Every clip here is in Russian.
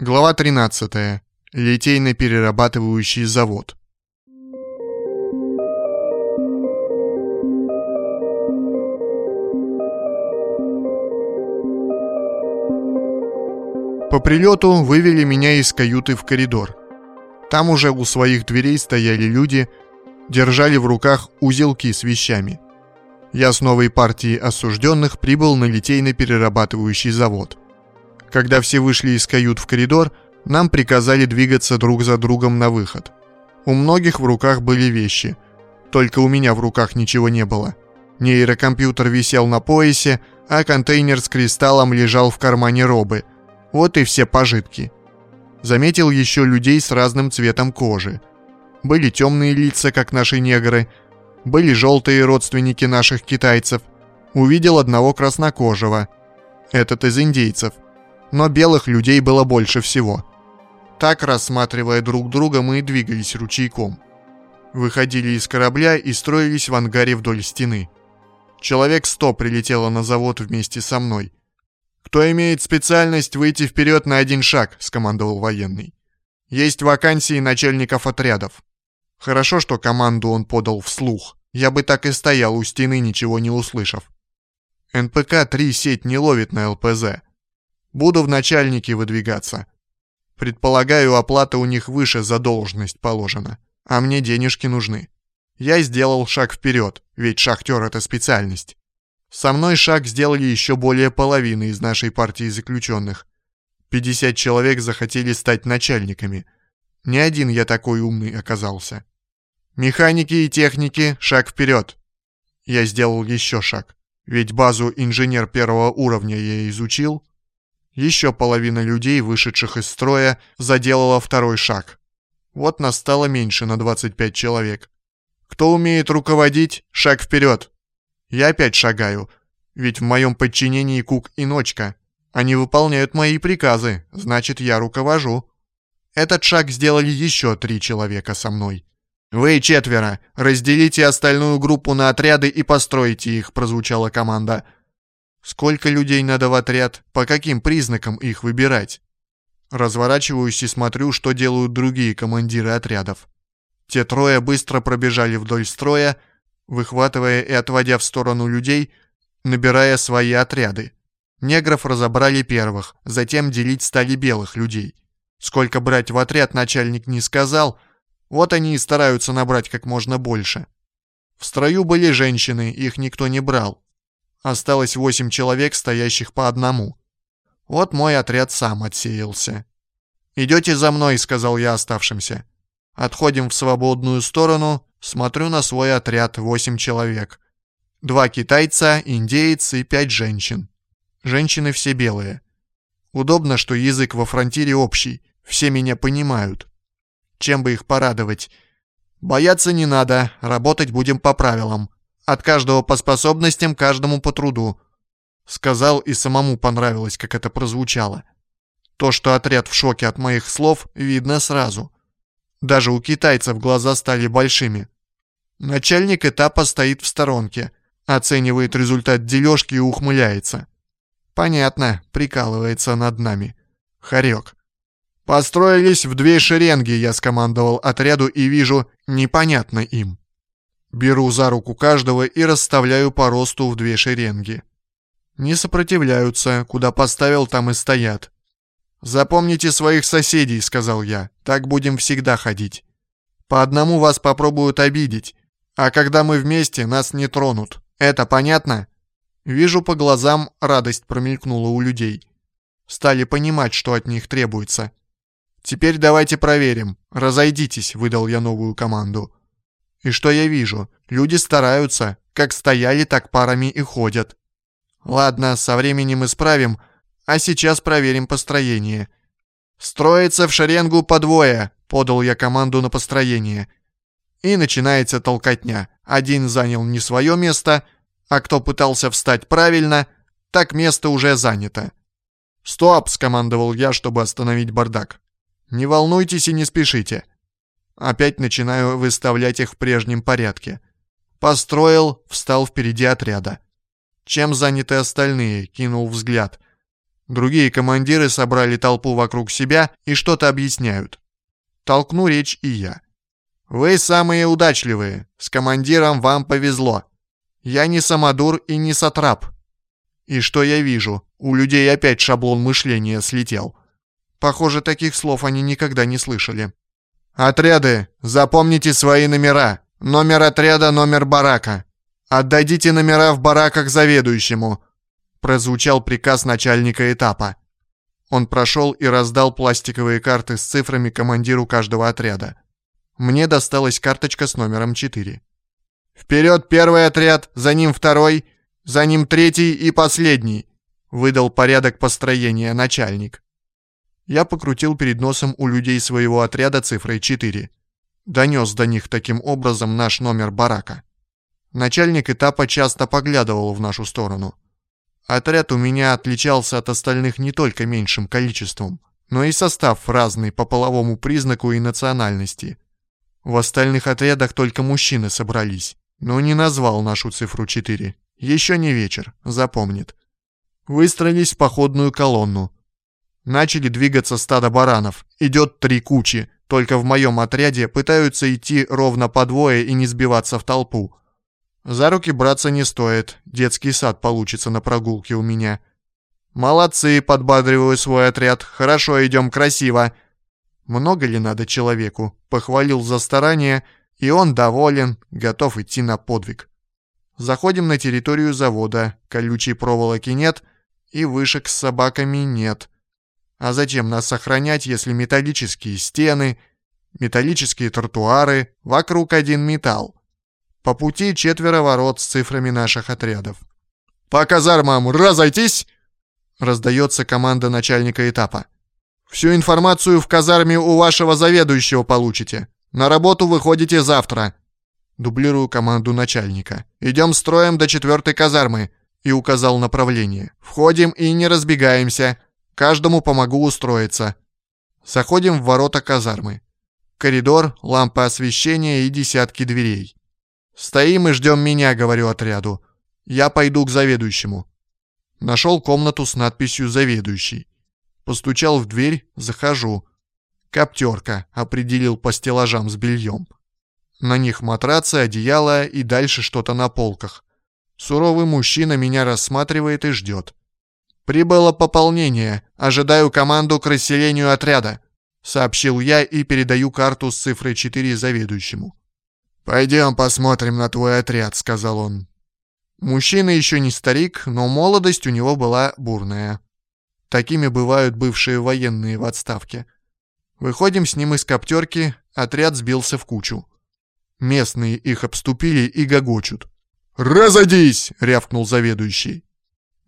Глава 13. Литейно-перерабатывающий завод. По прилету вывели меня из каюты в коридор. Там уже у своих дверей стояли люди, держали в руках узелки с вещами. Я с новой партией осужденных прибыл на литейно-перерабатывающий завод – когда все вышли из кают в коридор, нам приказали двигаться друг за другом на выход. У многих в руках были вещи. Только у меня в руках ничего не было. Нейрокомпьютер висел на поясе, а контейнер с кристаллом лежал в кармане робы. Вот и все пожитки. Заметил еще людей с разным цветом кожи. Были темные лица, как наши негры. Были желтые родственники наших китайцев. Увидел одного краснокожего. Этот из индейцев но белых людей было больше всего. Так, рассматривая друг друга, мы двигались ручейком. Выходили из корабля и строились в ангаре вдоль стены. Человек сто прилетело на завод вместе со мной. «Кто имеет специальность выйти вперед на один шаг?» – скомандовал военный. «Есть вакансии начальников отрядов». Хорошо, что команду он подал вслух. Я бы так и стоял у стены, ничего не услышав. НПК-3 сеть не ловит на ЛПЗ. Буду в начальники выдвигаться. Предполагаю, оплата у них выше за должность положена, а мне денежки нужны. Я сделал шаг вперед, ведь шахтер — это специальность. Со мной шаг сделали еще более половины из нашей партии заключенных. 50 человек захотели стать начальниками. Не один я такой умный оказался. Механики и техники, шаг вперед. Я сделал еще шаг. Ведь базу инженер первого уровня я изучил, еще половина людей, вышедших из строя, заделала второй шаг. Вот настало меньше на 25 человек. Кто умеет руководить, шаг вперед. Я опять шагаю, ведь в моем подчинении Кук и Ночка. Они выполняют мои приказы, значит, я руковожу. Этот шаг сделали еще три человека со мной. «Вы четверо, разделите остальную группу на отряды и постройте их», прозвучала команда. Сколько людей надо в отряд? По каким признакам их выбирать? Разворачиваюсь и смотрю, что делают другие командиры отрядов. Те трое быстро пробежали вдоль строя, выхватывая и отводя в сторону людей, набирая свои отряды. Негров разобрали первых, затем делить стали белых людей. Сколько брать в отряд начальник не сказал, вот они и стараются набрать как можно больше. В строю были женщины, их никто не брал. Осталось восемь человек, стоящих по одному. Вот мой отряд сам отсеялся. «Идете за мной», — сказал я оставшимся. Отходим в свободную сторону, смотрю на свой отряд, восемь человек. Два китайца, индеец и пять женщин. Женщины все белые. Удобно, что язык во фронтире общий, все меня понимают. Чем бы их порадовать? Бояться не надо, работать будем по правилам. От каждого по способностям, каждому по труду. Сказал и самому понравилось, как это прозвучало. То, что отряд в шоке от моих слов, видно сразу. Даже у китайцев глаза стали большими. Начальник этапа стоит в сторонке, оценивает результат дележки и ухмыляется. Понятно, прикалывается над нами. Хорек. «Построились в две шеренги», я скомандовал отряду и вижу, непонятно им. Беру за руку каждого и расставляю по росту в две шеренги. Не сопротивляются, куда поставил, там и стоят. «Запомните своих соседей», — сказал я, — «так будем всегда ходить. По одному вас попробуют обидеть, а когда мы вместе, нас не тронут. Это понятно?» Вижу по глазам, радость промелькнула у людей. Стали понимать, что от них требуется. «Теперь давайте проверим. Разойдитесь», — выдал я новую команду. И что я вижу? Люди стараются. Как стояли, так парами и ходят. Ладно, со временем исправим, а сейчас проверим построение. «Строится в шеренгу по двое», — подал я команду на построение. И начинается толкотня. Один занял не свое место, а кто пытался встать правильно, так место уже занято. «Стоп!» — скомандовал я, чтобы остановить бардак. «Не волнуйтесь и не спешите. Опять начинаю выставлять их в прежнем порядке. Построил, встал впереди отряда. Чем заняты остальные, кинул взгляд. Другие командиры собрали толпу вокруг себя и что-то объясняют. Толкну речь и я. «Вы самые удачливые. С командиром вам повезло. Я не самодур и не сатрап». И что я вижу? У людей опять шаблон мышления слетел. Похоже, таких слов они никогда не слышали. «Отряды, запомните свои номера. Номер отряда, номер барака. Отдадите номера в бараках заведующему прозвучал приказ начальника этапа. Он прошел и раздал пластиковые карты с цифрами командиру каждого отряда. Мне досталась карточка с номером 4. «Вперед первый отряд, за ним второй, за ним третий и последний», выдал порядок построения начальник. Я покрутил перед носом у людей своего отряда цифрой 4. Донес до них таким образом наш номер барака. Начальник этапа часто поглядывал в нашу сторону. Отряд у меня отличался от остальных не только меньшим количеством, но и состав разный по половому признаку и национальности. В остальных отрядах только мужчины собрались, но не назвал нашу цифру 4. Еще не вечер, запомнит. Выстроились в походную колонну. Начали двигаться стадо баранов. Идет три кучи, только в моем отряде пытаются идти ровно по двое и не сбиваться в толпу. За руки браться не стоит, детский сад получится на прогулке у меня. Молодцы, подбадриваю свой отряд, хорошо идем красиво. Много ли надо человеку? Похвалил за старание, и он доволен, готов идти на подвиг. Заходим на территорию завода, колючей проволоки нет и вышек с собаками нет. А зачем нас охранять, если металлические стены, металлические тротуары, вокруг один металл? По пути четверо ворот с цифрами наших отрядов. «По казармам разойтись!» Раздается команда начальника этапа. «Всю информацию в казарме у вашего заведующего получите. На работу выходите завтра». Дублирую команду начальника. «Идем строем до четвертой казармы» и указал направление. «Входим и не разбегаемся. Каждому помогу устроиться». Заходим в ворота казармы. Коридор, лампы освещения и десятки дверей. «Стоим и ждем меня», — говорю отряду. «Я пойду к заведующему». Нашел комнату с надписью «Заведующий». Постучал в дверь, захожу. «Коптерка», — определил по стеллажам с бельем. На них матрацы, одеяло и дальше что-то на полках. Суровый мужчина меня рассматривает и ждет. «Прибыло пополнение. Ожидаю команду к расселению отряда», — сообщил я и передаю карту с цифрой 4 заведующему. «Пойдем посмотрим на твой отряд», — сказал он. Мужчина еще не старик, но молодость у него была бурная. Такими бывают бывшие военные в отставке. Выходим с ним из коптерки, отряд сбился в кучу. Местные их обступили и гогочут. «Разойдись!» — рявкнул заведующий.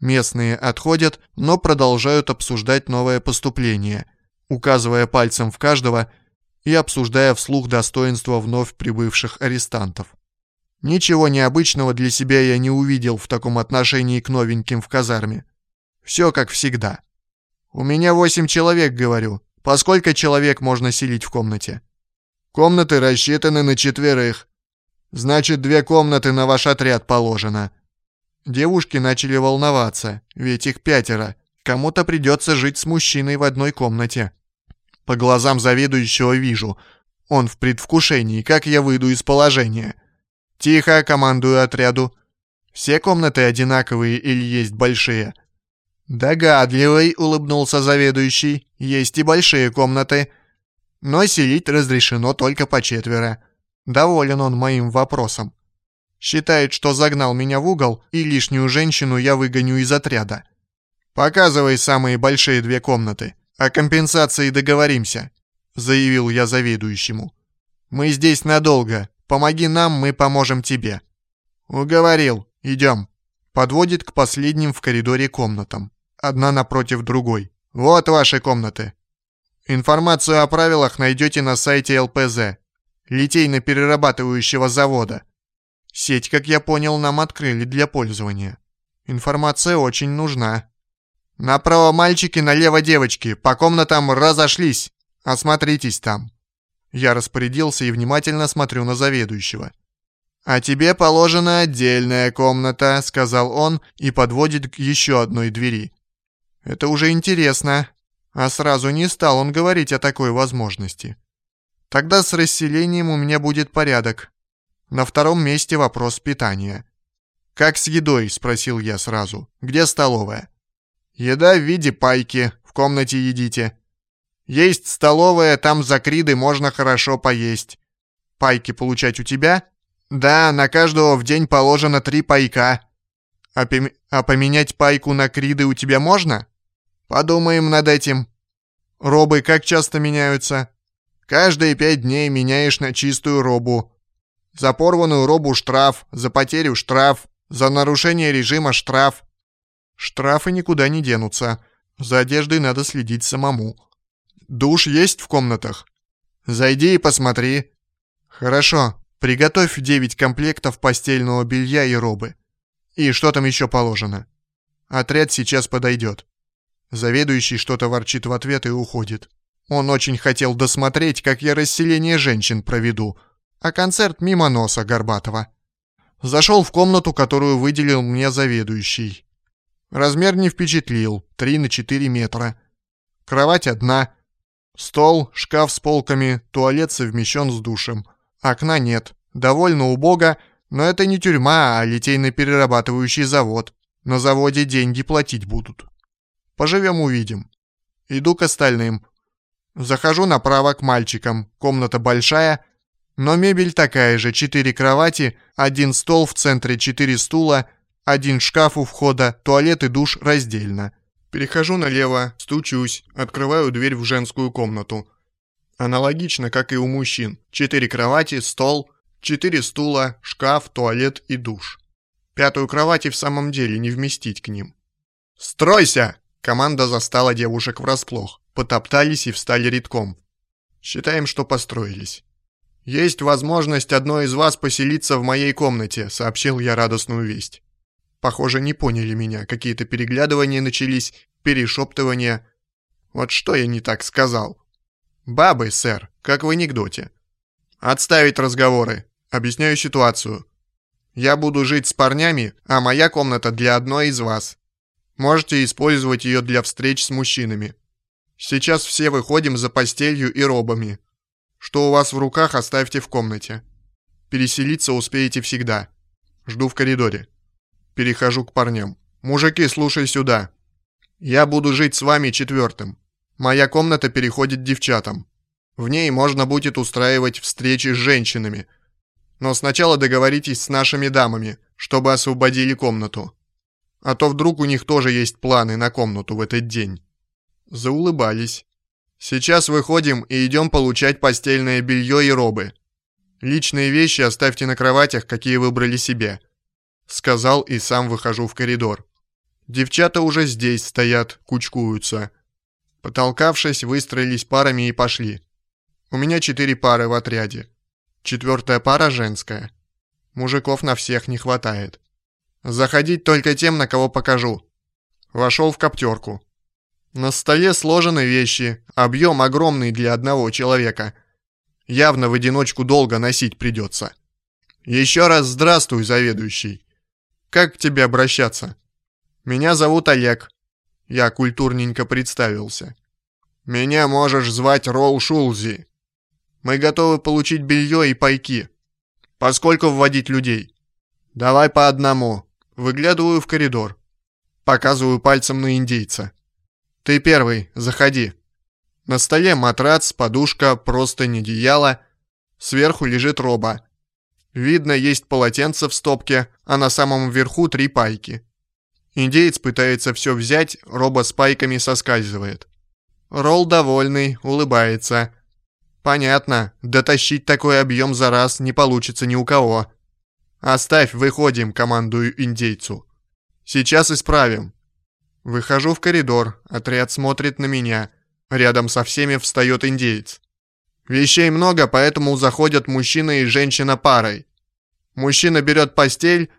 Местные отходят, но продолжают обсуждать новое поступление, указывая пальцем в каждого — и обсуждая вслух достоинства вновь прибывших арестантов. Ничего необычного для себя я не увидел в таком отношении к новеньким в казарме. Все как всегда. «У меня восемь человек, говорю. По сколько человек можно селить в комнате?» «Комнаты рассчитаны на четверых. Значит, две комнаты на ваш отряд положено». Девушки начали волноваться, ведь их пятеро. Кому-то придется жить с мужчиной в одной комнате. По глазам заведующего вижу. Он в предвкушении, как я выйду из положения. Тихо, командую отряду. Все комнаты одинаковые или есть большие? Догадливый, улыбнулся заведующий. Есть и большие комнаты. Но селить разрешено только по четверо. Доволен он моим вопросом. Считает, что загнал меня в угол, и лишнюю женщину я выгоню из отряда. Показывай самые большие две комнаты. «О компенсации договоримся», — заявил я заведующему. «Мы здесь надолго. Помоги нам, мы поможем тебе». «Уговорил. Идем». Подводит к последним в коридоре комнатам. Одна напротив другой. «Вот ваши комнаты». Информацию о правилах найдете на сайте ЛПЗ, литейно-перерабатывающего завода. Сеть, как я понял, нам открыли для пользования. Информация очень нужна. «Направо мальчики, налево девочки, по комнатам разошлись. Осмотритесь там». Я распорядился и внимательно смотрю на заведующего. «А тебе положена отдельная комната», — сказал он и подводит к еще одной двери. Это уже интересно. А сразу не стал он говорить о такой возможности. Тогда с расселением у меня будет порядок. На втором месте вопрос питания. «Как с едой?» – спросил я сразу. «Где столовая?» «Еда в виде пайки. В комнате едите». «Есть столовая, там за криды можно хорошо поесть». «Пайки получать у тебя?» «Да, на каждого в день положено три пайка». «А, пом а поменять пайку на криды у тебя можно?» «Подумаем над этим». «Робы как часто меняются?» «Каждые пять дней меняешь на чистую робу». «За порванную робу штраф, за потерю штраф, за нарушение режима штраф». «Штрафы никуда не денутся. За одеждой надо следить самому». «Душ есть в комнатах?» «Зайди и посмотри». «Хорошо. Приготовь 9 комплектов постельного белья и робы. И что там еще положено? Отряд сейчас подойдет. Заведующий что-то ворчит в ответ и уходит. Он очень хотел досмотреть, как я расселение женщин проведу, а концерт мимо носа Горбатова. Зашел в комнату, которую выделил мне заведующий. Размер не впечатлил, 3 на 4 метра. Кровать одна. Стол, шкаф с полками, туалет совмещен с душем. Окна нет. Довольно убого, но это не тюрьма, а литейно-перерабатывающий завод. На заводе деньги платить будут. Поживем увидим. Иду к остальным. Захожу направо к мальчикам. Комната большая, но мебель такая же. Четыре кровати, один стол в центре, четыре стула, один шкаф у входа, туалет и душ раздельно. Перехожу налево, стучусь, открываю дверь в женскую комнату. Аналогично, как и у мужчин. Четыре кровати, стол, четыре стула, шкаф, туалет и душ. Пятую кровать и в самом деле не вместить к ним. «Стройся!» Команда застала девушек врасплох. Потоптались и встали редком. Считаем, что построились. «Есть возможность одной из вас поселиться в моей комнате», — сообщил я радостную весть. Похоже, не поняли меня. Какие-то переглядывания начались, перешептывания. Вот что я не так сказал. «Бабы, сэр, как в анекдоте». «Отставить разговоры. Объясняю ситуацию. Я буду жить с парнями, а моя комната для одной из вас. Можете использовать ее для встреч с мужчинами. Сейчас все выходим за постелью и робами. Что у вас в руках, оставьте в комнате. Переселиться успеете всегда. Жду в коридоре. Перехожу к парням. Мужики, слушай сюда. Я буду жить с вами четвертым. Моя комната переходит девчатам. В ней можно будет устраивать встречи с женщинами. Но сначала договоритесь с нашими дамами, чтобы освободили комнату. А то вдруг у них тоже есть планы на комнату в этот день. Заулыбались. Сейчас выходим и идем получать постельное белье и робы. Личные вещи оставьте на кроватях, какие выбрали себе. Сказал и сам выхожу в коридор. Девчата уже здесь стоят, кучкуются. Потолкавшись, выстроились парами и пошли. У меня четыре пары в отряде. Четвертая пара женская. Мужиков на всех не хватает. Заходить только тем, на кого покажу. Вошел в коптерку. На столе сложены вещи, объем огромный для одного человека. Явно в одиночку долго носить придется. Еще раз здравствуй, заведующий. Как к тебе обращаться? Меня зовут Олег. Я культурненько представился. «Меня можешь звать Роу Шулзи. Мы готовы получить белье и пайки. Поскольку вводить людей?» «Давай по одному». Выглядываю в коридор. Показываю пальцем на индейца. «Ты первый, заходи». На столе матрац, подушка, простынь, одеяло. Сверху лежит роба. Видно, есть полотенце в стопке, а на самом верху три пайки. Индеец пытается все взять, роба с пайками соскальзывает. Ролл довольный, улыбается. Понятно, дотащить такой объем за раз не получится ни у кого. Оставь, выходим, командую индейцу. Сейчас исправим. Выхожу в коридор, отряд смотрит на меня. Рядом со всеми встает индеец. Вещей много, поэтому заходят мужчина и женщина парой. Мужчина берет постель,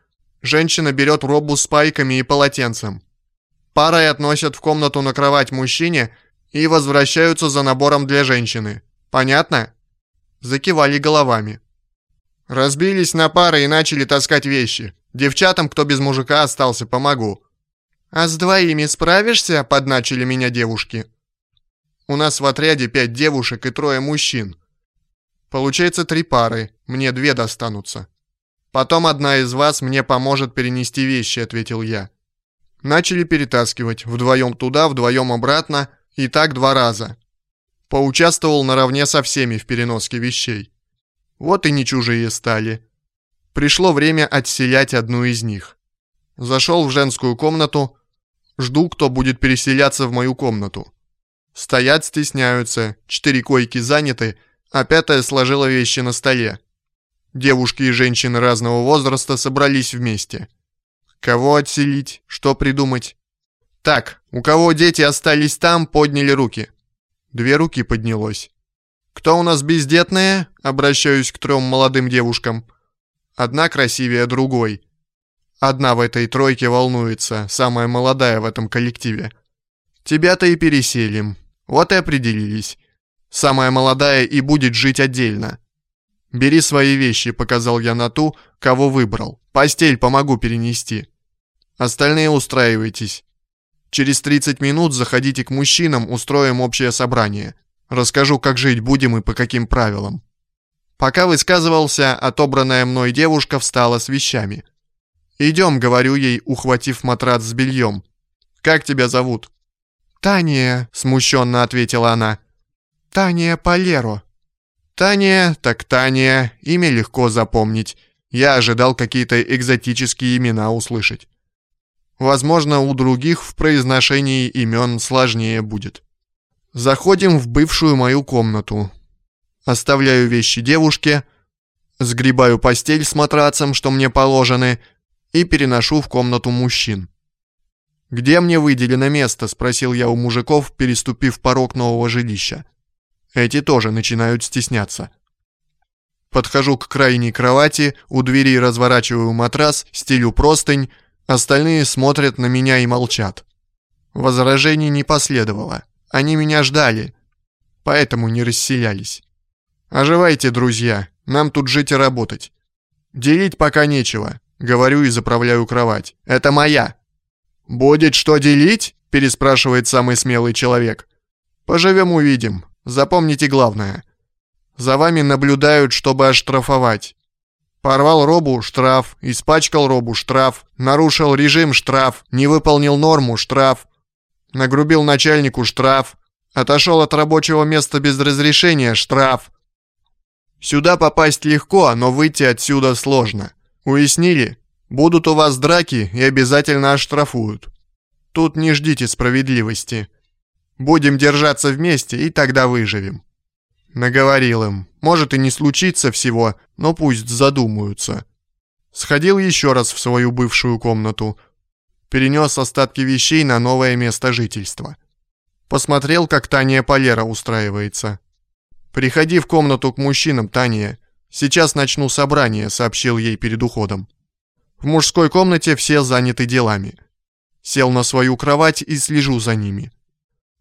Женщина берет робу с пайками и полотенцем. Парой относят в комнату на кровать мужчине и возвращаются за набором для женщины. Понятно? Закивали головами. Разбились на пары и начали таскать вещи. Девчатам, кто без мужика остался, помогу. «А с двоими справишься?» – подначили меня девушки. У нас в отряде пять девушек и трое мужчин. Получается три пары, мне две достанутся. Потом одна из вас мне поможет перенести вещи, ответил я. Начали перетаскивать, вдвоем туда, вдвоем обратно, и так два раза. Поучаствовал наравне со всеми в переноске вещей. Вот и не чужие стали. Пришло время отселять одну из них. Зашел в женскую комнату, жду, кто будет переселяться в мою комнату. Стоят, стесняются, четыре койки заняты, а пятая сложила вещи на столе. Девушки и женщины разного возраста собрались вместе. Кого отселить? Что придумать? Так, у кого дети остались там, подняли руки. Две руки поднялось. Кто у нас бездетные? Обращаюсь к трем молодым девушкам. Одна красивее другой. Одна в этой тройке волнуется, самая молодая в этом коллективе. Тебя-то и переселим. Вот и определились. Самая молодая и будет жить отдельно. «Бери свои вещи», — показал я на ту, кого выбрал. «Постель помогу перенести. Остальные устраивайтесь. Через 30 минут заходите к мужчинам, устроим общее собрание. Расскажу, как жить будем и по каким правилам». Пока высказывался, отобранная мной девушка встала с вещами. «Идем», — говорю ей, ухватив матрац с бельем. «Как тебя зовут?» «Таня», — смущенно ответила она. «Таня Палеро». «Таня, так Таня, имя легко запомнить. Я ожидал какие-то экзотические имена услышать. Возможно, у других в произношении имен сложнее будет. Заходим в бывшую мою комнату. Оставляю вещи девушке, сгребаю постель с матрацем, что мне положены, и переношу в комнату мужчин. «Где мне выделено место?» – спросил я у мужиков, переступив порог нового жилища. Эти тоже начинают стесняться. Подхожу к крайней кровати, у двери разворачиваю матрас, стелю простынь, остальные смотрят на меня и молчат. Возражений не последовало. Они меня ждали, поэтому не расселялись. «Оживайте, друзья, нам тут жить и работать. Делить пока нечего», — говорю и заправляю кровать. «Это моя». «Будет что делить?» – переспрашивает самый смелый человек. «Поживем увидим. Запомните главное. За вами наблюдают, чтобы оштрафовать. Порвал робу – штраф, испачкал робу – штраф, нарушил режим – штраф, не выполнил норму – штраф, нагрубил начальнику – штраф, отошел от рабочего места без разрешения – штраф. Сюда попасть легко, но выйти отсюда сложно. Уяснили? Будут у вас драки и обязательно оштрафуют. Тут не ждите справедливости. Будем держаться вместе, и тогда выживем. Наговорил им. Может и не случится всего, но пусть задумаются. Сходил еще раз в свою бывшую комнату. Перенес остатки вещей на новое место жительства. Посмотрел, как Таня Полера устраивается. «Приходи в комнату к мужчинам, Таня. Сейчас начну собрание», — сообщил ей перед уходом. В мужской комнате все заняты делами. Сел на свою кровать и слежу за ними.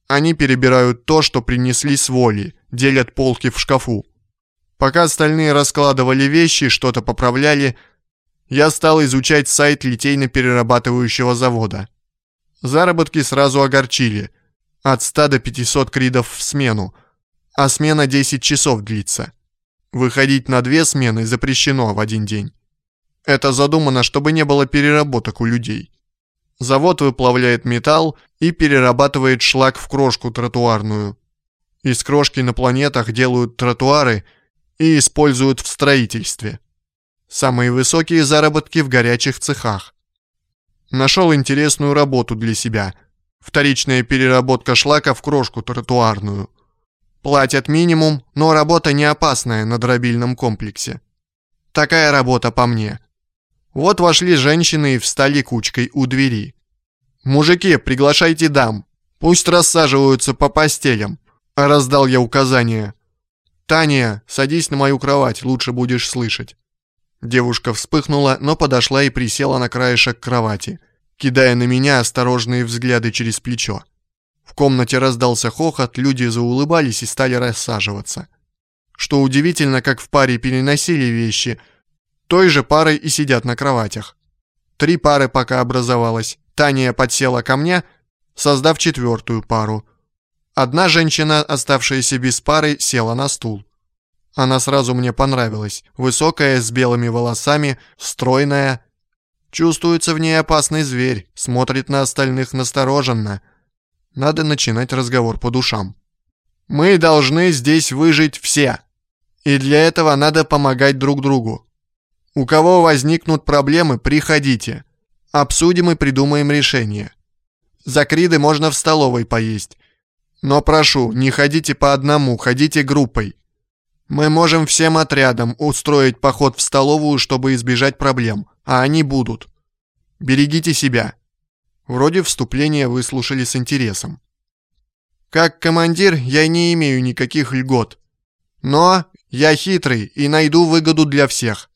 Они перебирают то, что принесли с воли, делят полки в шкафу. Пока остальные раскладывали вещи, что-то поправляли, я стал изучать сайт литейно-перерабатывающего завода. Заработки сразу огорчили. От 100 до 500 кридов в смену, а смена 10 часов длится. Выходить на две смены запрещено в один день. Это задумано, чтобы не было переработок у людей. Завод выплавляет металл и перерабатывает шлак в крошку тротуарную. Из крошки на планетах делают тротуары и используют в строительстве. Самые высокие заработки в горячих цехах. Нашел интересную работу для себя. Вторичная переработка шлака в крошку тротуарную. Платят минимум, но работа не опасная на дробильном комплексе. Такая работа по мне – вот вошли женщины и встали кучкой у двери. «Мужики, приглашайте дам. Пусть рассаживаются по постелям», — раздал я указание. «Таня, садись на мою кровать, лучше будешь слышать». Девушка вспыхнула, но подошла и присела на краешек кровати, кидая на меня осторожные взгляды через плечо. В комнате раздался хохот, люди заулыбались и стали рассаживаться. Что удивительно, как в паре переносили вещи — той же парой и сидят на кроватях. Три пары пока образовалось, Таня подсела ко мне, создав четвертую пару. Одна женщина, оставшаяся без пары, села на стул. Она сразу мне понравилась. Высокая, с белыми волосами, стройная. Чувствуется в ней опасный зверь, смотрит на остальных настороженно. Надо начинать разговор по душам. Мы должны здесь выжить все. И для этого надо помогать друг другу. У кого возникнут проблемы, приходите. Обсудим и придумаем решение. За можно в столовой поесть. Но прошу, не ходите по одному, ходите группой. Мы можем всем отрядом устроить поход в столовую, чтобы избежать проблем, а они будут. Берегите себя. Вроде вступление выслушали с интересом. Как командир я не имею никаких льгот. Но я хитрый и найду выгоду для всех.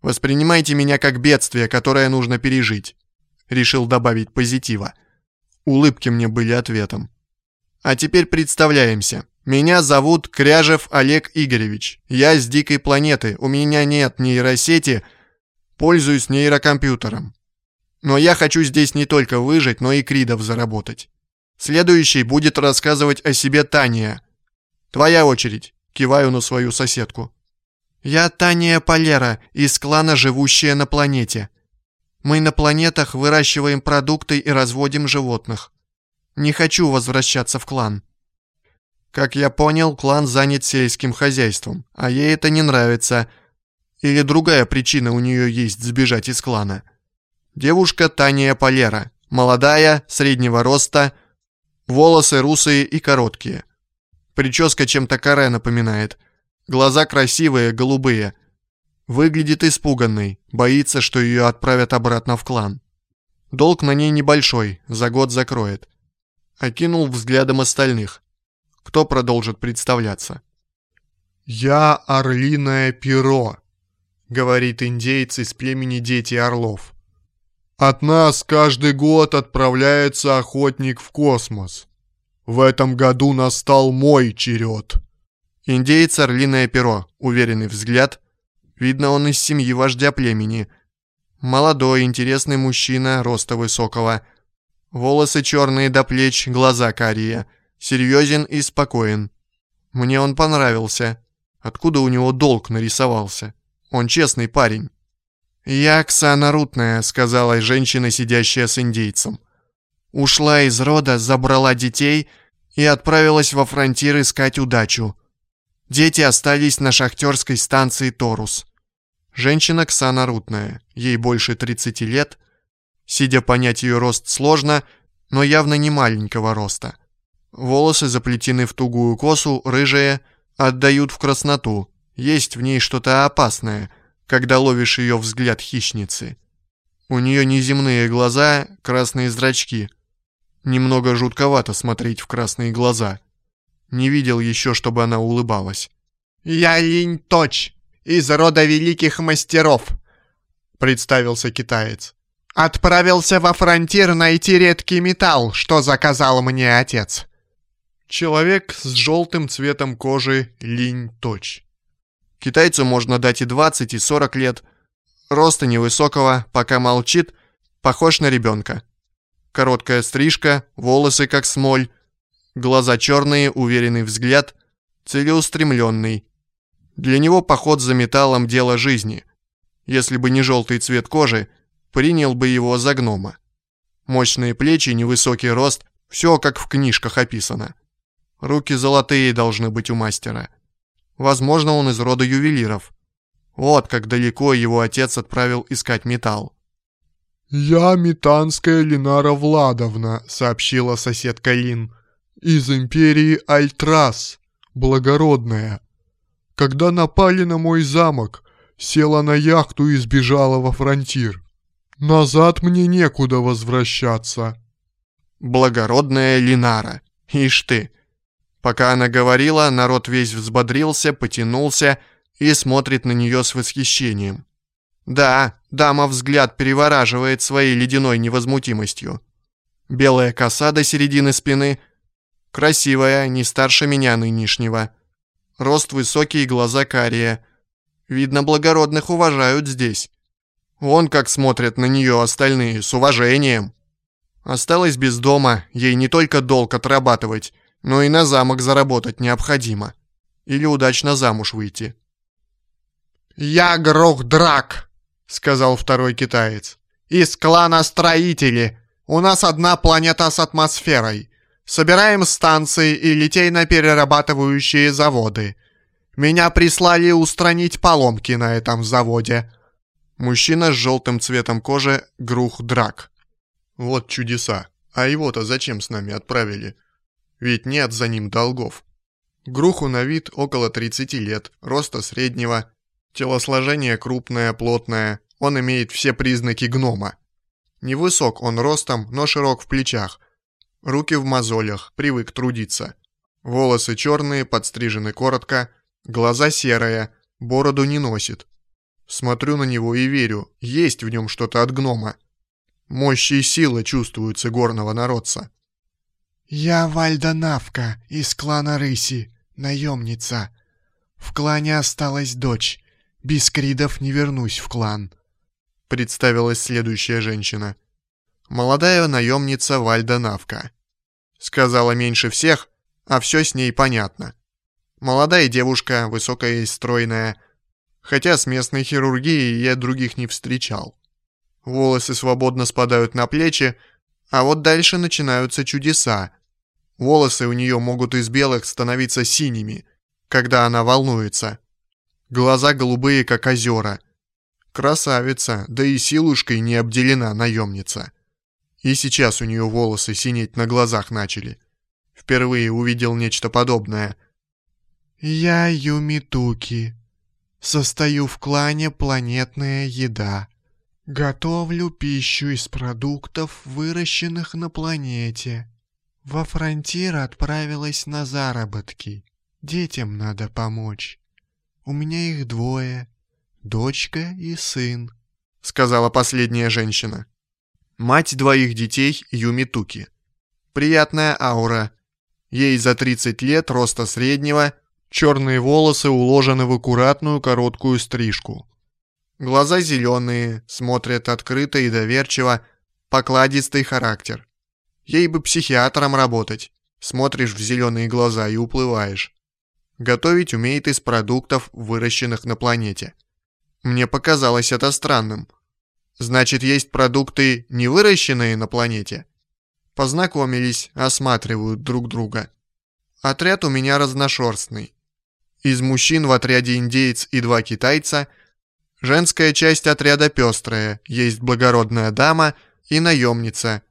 Воспринимайте меня как бедствие, которое нужно пережить. Решил добавить позитива. Улыбки мне были ответом. А теперь представляемся. Меня зовут Кряжев Олег Игоревич. Я с дикой планеты, у меня нет нейросети, пользуюсь нейрокомпьютером. Но я хочу здесь не только выжить, но и кридов заработать. Следующий будет рассказывать о себе Таня. Твоя очередь. Киваю на свою соседку. Я Таня Полера, из клана «Живущая на планете». Мы на планетах выращиваем продукты и разводим животных. Не хочу возвращаться в клан. Как я понял, клан занят сельским хозяйством, а ей это не нравится. Или другая причина у нее есть сбежать из клана. Девушка Таня Полера, молодая, среднего роста, волосы русые и короткие. Прическа чем-то каре напоминает – Глаза красивые, голубые. Выглядит испуганной, боится, что ее отправят обратно в клан. Долг на ней небольшой, за год закроет. Окинул взглядом остальных. Кто продолжит представляться? «Я орлиное перо», — говорит индейец из племени Дети Орлов. «От нас каждый год отправляется охотник в космос. В этом году настал мой черед». Индеец орлиное перо, уверенный взгляд. Видно, он из семьи вождя племени. Молодой, интересный мужчина, роста высокого. Волосы черные до плеч, глаза карие. Серьезен и спокоен. Мне он понравился. Откуда у него долг нарисовался? Он честный парень. «Я Оксана Рутная», — сказала женщина, сидящая с индейцем. Ушла из рода, забрала детей и отправилась во фронтир искать удачу. Дети остались на шахтерской станции Торус. Женщина Ксана Рутная, ей больше 30 лет. Сидя понять ее рост сложно, но явно не маленького роста. Волосы заплетены в тугую косу, рыжие, отдают в красноту. Есть в ней что-то опасное, когда ловишь ее взгляд хищницы. У нее неземные глаза, красные зрачки. Немного жутковато смотреть в красные глаза. Не видел еще, чтобы она улыбалась. «Я Линь Точ, из рода великих мастеров», — представился китаец. «Отправился во фронтир найти редкий металл, что заказал мне отец». Человек с желтым цветом кожи Линь Точ. Китайцу можно дать и 20, и 40 лет. Роста невысокого, пока молчит, похож на ребенка. Короткая стрижка, волосы как смоль, Глаза черные, уверенный взгляд, целеустремленный. Для него поход за металлом – дело жизни. Если бы не желтый цвет кожи, принял бы его за гнома. Мощные плечи, невысокий рост – все как в книжках описано. Руки золотые должны быть у мастера. Возможно, он из рода ювелиров. Вот как далеко его отец отправил искать металл. «Я Метанская Ленара Владовна», — сообщила соседка Лин из империи Альтрас, благородная. Когда напали на мой замок, села на яхту и сбежала во фронтир. Назад мне некуда возвращаться. Благородная Линара. Ишь ты. Пока она говорила, народ весь взбодрился, потянулся и смотрит на нее с восхищением. Да, дама взгляд перевораживает своей ледяной невозмутимостью. Белая коса до середины спины — Красивая, не старше меня нынешнего. Рост высокий, глаза карие. Видно, благородных уважают здесь. Вон как смотрят на нее остальные, с уважением. Осталась без дома, ей не только долг отрабатывать, но и на замок заработать необходимо. Или удачно замуж выйти. «Я Грох Драк», — сказал второй китаец. «Из клана Строители. У нас одна планета с атмосферой. Собираем станции и литейно-перерабатывающие заводы. Меня прислали устранить поломки на этом заводе». Мужчина с желтым цветом кожи — Грух Драк. Вот чудеса. А его-то зачем с нами отправили? Ведь нет за ним долгов. Груху на вид около 30 лет, роста среднего, телосложение крупное, плотное, он имеет все признаки гнома. Невысок он ростом, но широк в плечах. Руки в мозолях, привык трудиться. Волосы черные, подстрижены коротко, глаза серые, бороду не носит. Смотрю на него и верю, есть в нем что-то от гнома. Мощь и сила чувствуются горного народца. «Я Вальда Навка из клана Рыси, наемница. В клане осталась дочь. Без кридов не вернусь в клан», — представилась следующая женщина. Молодая наемница Вальда Навка. Сказала меньше всех, а все с ней понятно. Молодая девушка, высокая и стройная, хотя с местной хирургией я других не встречал. Волосы свободно спадают на плечи, а вот дальше начинаются чудеса. Волосы у нее могут из белых становиться синими, когда она волнуется. Глаза голубые, как озера. Красавица, да и силушкой не обделена наемница. И сейчас у нее волосы синеть на глазах начали. Впервые увидел нечто подобное. «Я Юмитуки. Состою в клане «Планетная еда». Готовлю пищу из продуктов, выращенных на планете. Во фронтир отправилась на заработки. Детям надо помочь. У меня их двое. Дочка и сын», — сказала последняя женщина. Мать двоих детей Юмитуки. Приятная аура. Ей за 30 лет, роста среднего, черные волосы уложены в аккуратную короткую стрижку. Глаза зеленые, смотрят открыто и доверчиво, покладистый характер. Ей бы психиатром работать. Смотришь в зеленые глаза и уплываешь. Готовить умеет из продуктов, выращенных на планете. Мне показалось это странным. Значит, есть продукты, не выращенные на планете? Познакомились, осматривают друг друга. Отряд у меня разношерстный. Из мужчин в отряде индеец и два китайца – Женская часть отряда пестрая, есть благородная дама и наемница.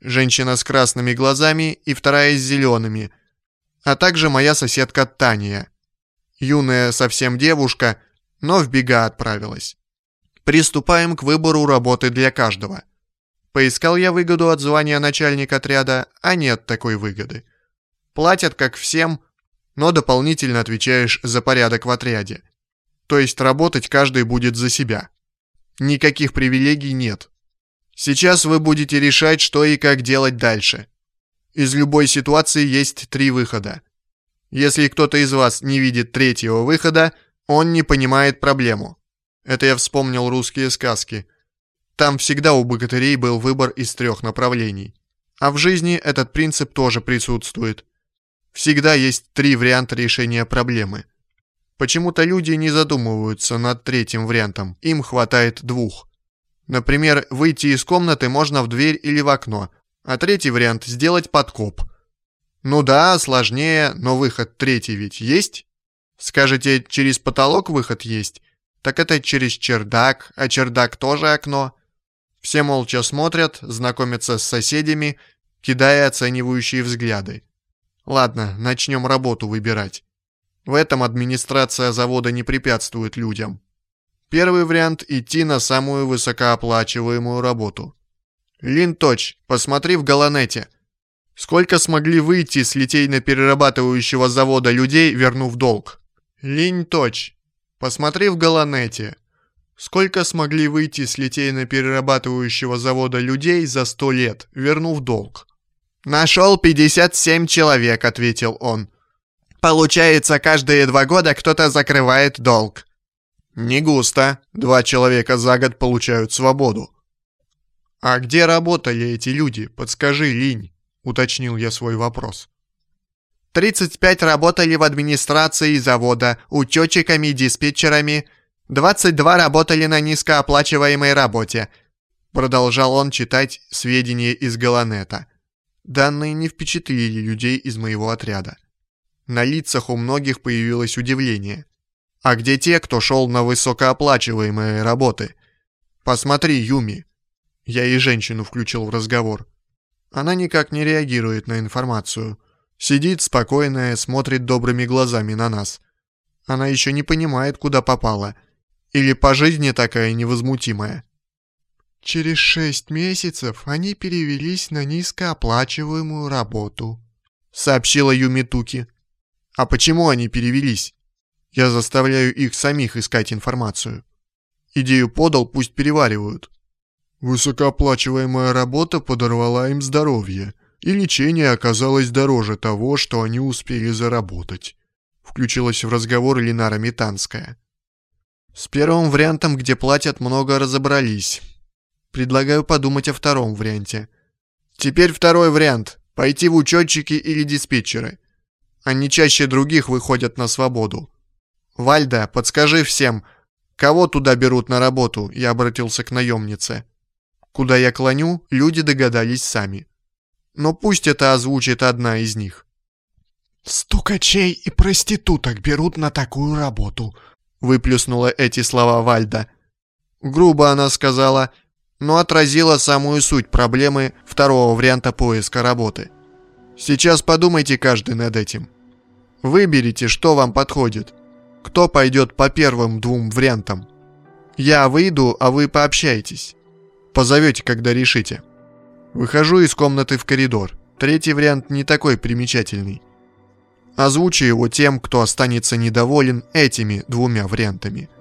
Женщина с красными глазами и вторая с зелеными. А также моя соседка Таня. Юная совсем девушка, но в бега отправилась. Приступаем к выбору работы для каждого. Поискал я выгоду от звания начальник отряда, а нет такой выгоды. Платят как всем, но дополнительно отвечаешь за порядок в отряде. То есть работать каждый будет за себя. Никаких привилегий нет. Сейчас вы будете решать, что и как делать дальше. Из любой ситуации есть три выхода. Если кто-то из вас не видит третьего выхода, он не понимает проблему. Это я вспомнил русские сказки. Там всегда у богатырей был выбор из трех направлений. А в жизни этот принцип тоже присутствует. Всегда есть три варианта решения проблемы – Почему-то люди не задумываются над третьим вариантом, им хватает двух. Например, выйти из комнаты можно в дверь или в окно, а третий вариант – сделать подкоп. Ну да, сложнее, но выход третий ведь есть? Скажете, через потолок выход есть? Так это через чердак, а чердак тоже окно. Все молча смотрят, знакомятся с соседями, кидая оценивающие взгляды. Ладно, начнем работу выбирать. В этом администрация завода не препятствует людям. Первый вариант – идти на самую высокооплачиваемую работу. Линточ, посмотри в Галанете. Сколько смогли выйти с литейно-перерабатывающего завода людей, вернув долг? Линточ, посмотри в Галанете. Сколько смогли выйти с литейно-перерабатывающего завода людей за сто лет, вернув долг? «Нашел 57 человек», — ответил он. Получается, каждые два года кто-то закрывает долг. Не густо. Два человека за год получают свободу. «А где работали эти люди? Подскажи, Линь», — уточнил я свой вопрос. 35 работали в администрации завода, учетчиками и диспетчерами, 22 работали на низкооплачиваемой работе. Продолжал он читать сведения из Галанета. Данные не впечатлили людей из моего отряда. На лицах у многих появилось удивление. А где те, кто шел на высокооплачиваемые работы? Посмотри, Юми. Я и женщину включил в разговор. Она никак не реагирует на информацию. Сидит спокойная, смотрит добрыми глазами на нас. Она еще не понимает, куда попала. Или по жизни такая невозмутимая. Через шесть месяцев они перевелись на низкооплачиваемую работу», — сообщила Юмитуки. «А почему они перевелись? Я заставляю их самих искать информацию. Идею подал, пусть переваривают». Высокооплачиваемая работа подорвала им здоровье, и лечение оказалось дороже того, что они успели заработать. Включилась в разговор Линара Метанская. С первым вариантом, где платят много, разобрались. Предлагаю подумать о втором варианте. Теперь второй вариант. Пойти в учетчики или диспетчеры. Они чаще других выходят на свободу. Вальда, подскажи всем, кого туда берут на работу, я обратился к наемнице. Куда я клоню, люди догадались сами. Но пусть это озвучит одна из них. «Стукачей и проституток берут на такую работу», — выплюснула эти слова Вальда. Грубо она сказала, но отразила самую суть проблемы второго варианта поиска работы. Сейчас подумайте каждый над этим. Выберите, что вам подходит. Кто пойдет по первым двум вариантам? Я выйду, а вы пообщаетесь. Позовете, когда решите. Выхожу из комнаты в коридор. Третий вариант не такой примечательный. Озвучу его тем, кто останется недоволен этими двумя вариантами –